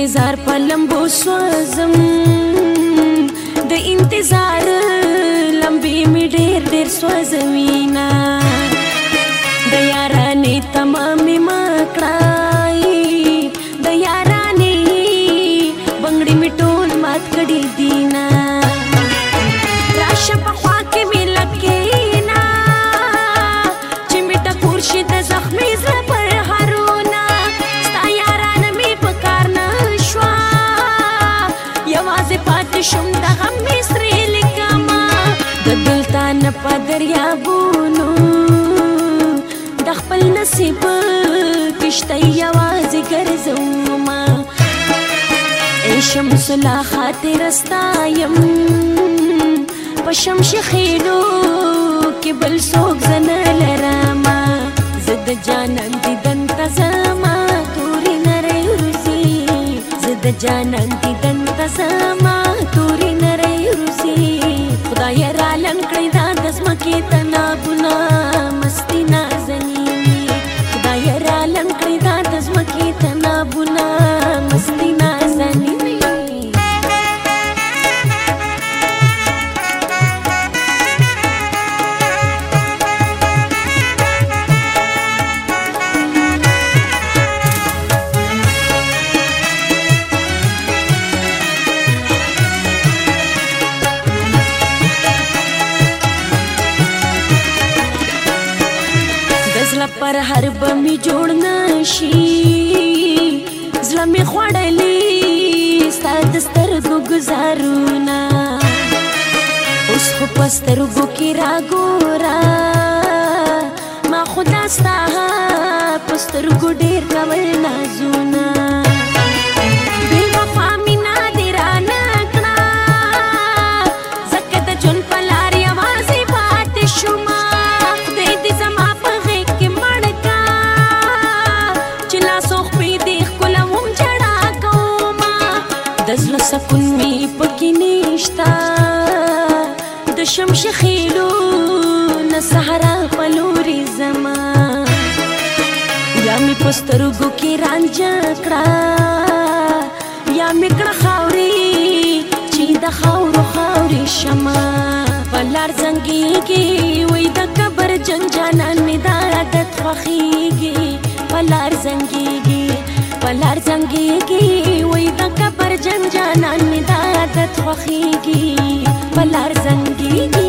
انتظار په لمبو سوزم د انتظار لمبي می ډېر ډېر سوزوینا د یارانې تمام پدریابونو د خپل نصیب کشته یوازې ګرځم ما شمس لا خاطر استایم په شمش خېلو کې بل څوک زنه لرم زد جانان دي دن تزما تورې نری ورسي زد جانان دي دن تزما تورې نری ورسي خدای را لنکړی دا د ځمکې تنابونه مستی نازه پر هر بمی جوړ نشي زړه می خوړلې ستاد سترګو گزارونا اوس خو پسترګو کې را ګورا ما خدا ستا پسترګو ډیر کول نه نو سکون می پکې نشتا د شمش خېلو نه سحرا پلوري زما یا می پسترګو کې رانجا کړه یا می کړه خاوري چې د خاورو خاوري شمه ولار زنګيږي وې د قبر جنجانا نه دا عادت وخیږي ولار زنګيږي لار زنګيږي وای د قبر جن جانان می دا عادت خوخيږي بلار زنګيږي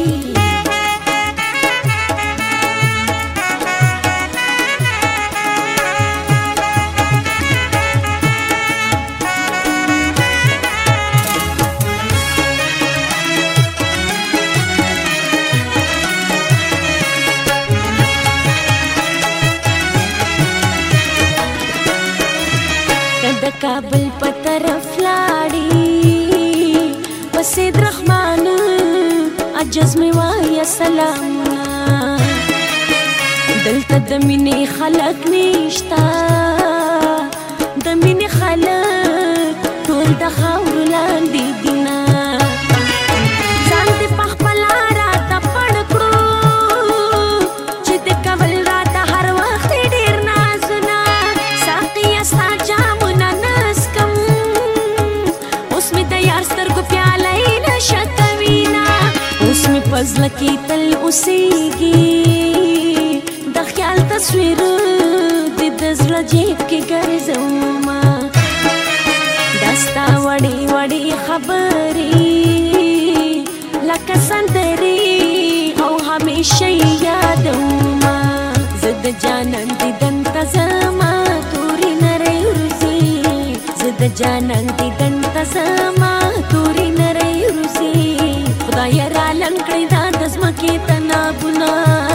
کابل په طرف لاړی وسید رحمان عجز می وای سلام دلته د مینې خلق نشتا د مینې خلق ټول د خاور پزله کې تل اوسېږي د خیال تصویر د دزړه جیب کې ګرځم دستا وړي وړي خبرې لکه سندري او همیشه یادم زد جانان دې دن تزما توري نری ورسي زد جانان دې دن تزما توري نری ورسي خدای را के तना बुना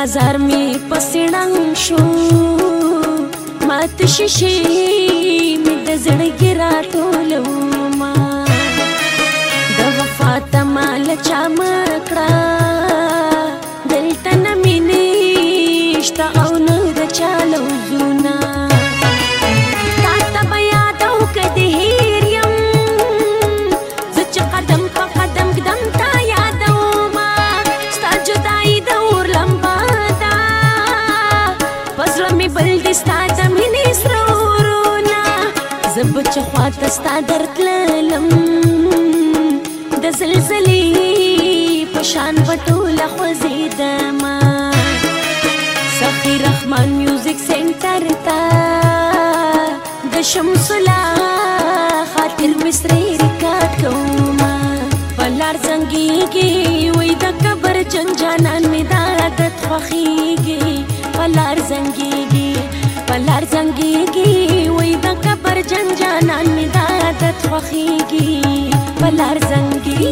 بازار می پسړنګ شو مات شیشه می د زړګي راټولو ما د وفات مال چا مکړه دلته نه مینې شته او نه زړه می بل دي ستاده مینې سرورونه زب چې خواته ستا درد لالم د زلزلې په شان وټوله خوځېدمه سخي رحمان میوزیک سینټر ته د شمس الله خاطر مصری ریکا کومه بلار زنګیږي وای د قبر جنجانان می دا عادت خوخیږي بلار زنګیږي زنګيږي وای د قبر جن جانان می دا عادت خوخيږي بلار زنګيږي